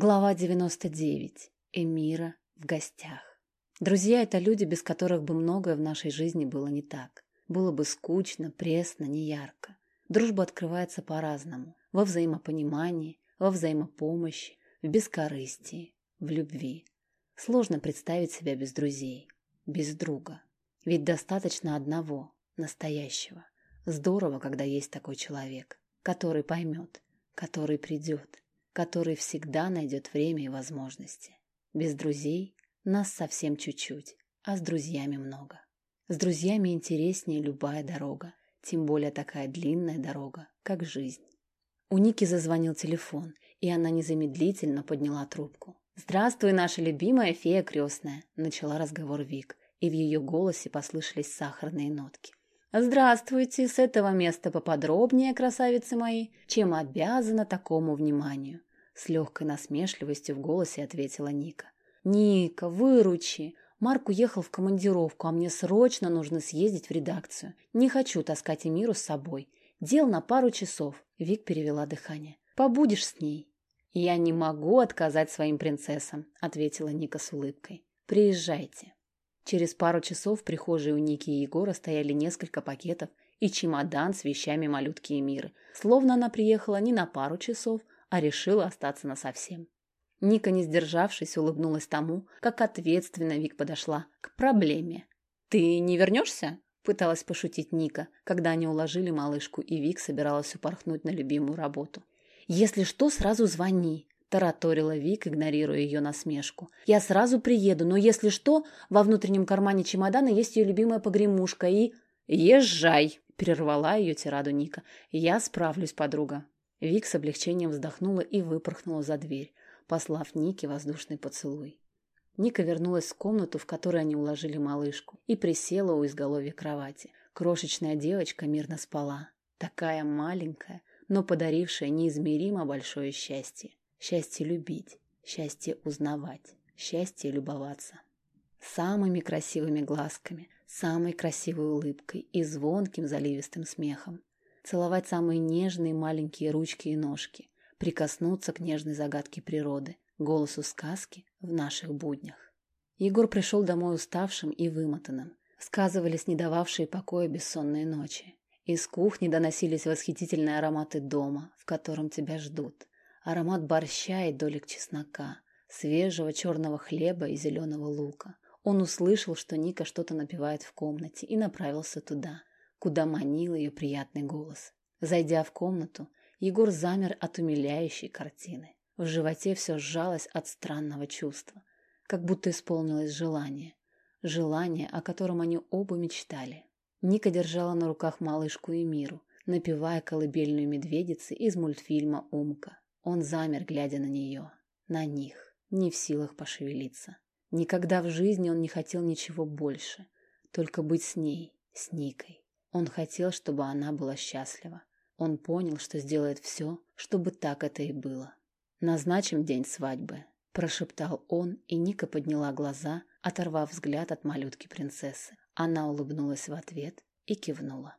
Глава 99. Эмира в гостях. Друзья – это люди, без которых бы многое в нашей жизни было не так. Было бы скучно, пресно, неярко. Дружба открывается по-разному. Во взаимопонимании, во взаимопомощи, в бескорыстии, в любви. Сложно представить себя без друзей, без друга. Ведь достаточно одного, настоящего. Здорово, когда есть такой человек, который поймет, который придет, который всегда найдет время и возможности. Без друзей нас совсем чуть-чуть, а с друзьями много. С друзьями интереснее любая дорога, тем более такая длинная дорога, как жизнь. У Ники зазвонил телефон, и она незамедлительно подняла трубку. «Здравствуй, наша любимая фея крестная», — начала разговор Вик, и в ее голосе послышались сахарные нотки. «Здравствуйте, с этого места поподробнее, красавицы мои, чем обязана такому вниманию. С легкой насмешливостью в голосе ответила Ника. «Ника, выручи! Марк уехал в командировку, а мне срочно нужно съездить в редакцию. Не хочу таскать Эмиру с собой. Дел на пару часов». Вик перевела дыхание. «Побудешь с ней?» «Я не могу отказать своим принцессам», — ответила Ника с улыбкой. «Приезжайте». Через пару часов в прихожей у Ники и Егора стояли несколько пакетов и чемодан с вещами малютки Эмиры. Словно она приехала не на пару часов, а решила остаться насовсем. Ника, не сдержавшись, улыбнулась тому, как ответственно Вик подошла к проблеме. «Ты не вернешься?» – пыталась пошутить Ника, когда они уложили малышку, и Вик собиралась упорхнуть на любимую работу. «Если что, сразу звони», – тараторила Вик, игнорируя ее насмешку. «Я сразу приеду, но если что, во внутреннем кармане чемодана есть ее любимая погремушка и...» «Езжай!» – прервала ее тираду Ника. «Я справлюсь, подруга». Вик с облегчением вздохнула и выпорхнула за дверь, послав Нике воздушный поцелуй. Ника вернулась в комнату, в которой они уложили малышку, и присела у изголовья кровати. Крошечная девочка мирно спала. Такая маленькая, но подарившая неизмеримо большое счастье. Счастье любить, счастье узнавать, счастье любоваться. Самыми красивыми глазками, самой красивой улыбкой и звонким заливистым смехом целовать самые нежные маленькие ручки и ножки, прикоснуться к нежной загадке природы, голосу сказки в наших буднях. Егор пришел домой уставшим и вымотанным. Сказывались не дававшие покоя бессонные ночи. Из кухни доносились восхитительные ароматы дома, в котором тебя ждут. Аромат борща и долек чеснока, свежего черного хлеба и зеленого лука. Он услышал, что Ника что-то напевает в комнате и направился туда куда манил ее приятный голос. Зайдя в комнату, Егор замер от умиляющей картины. В животе все сжалось от странного чувства, как будто исполнилось желание. Желание, о котором они оба мечтали. Ника держала на руках малышку и миру, напевая колыбельную медведицы из мультфильма «Умка». Он замер, глядя на нее, на них, не в силах пошевелиться. Никогда в жизни он не хотел ничего больше, только быть с ней, с Никой. Он хотел, чтобы она была счастлива. Он понял, что сделает все, чтобы так это и было. «Назначим день свадьбы», – прошептал он, и Ника подняла глаза, оторвав взгляд от малютки принцессы. Она улыбнулась в ответ и кивнула.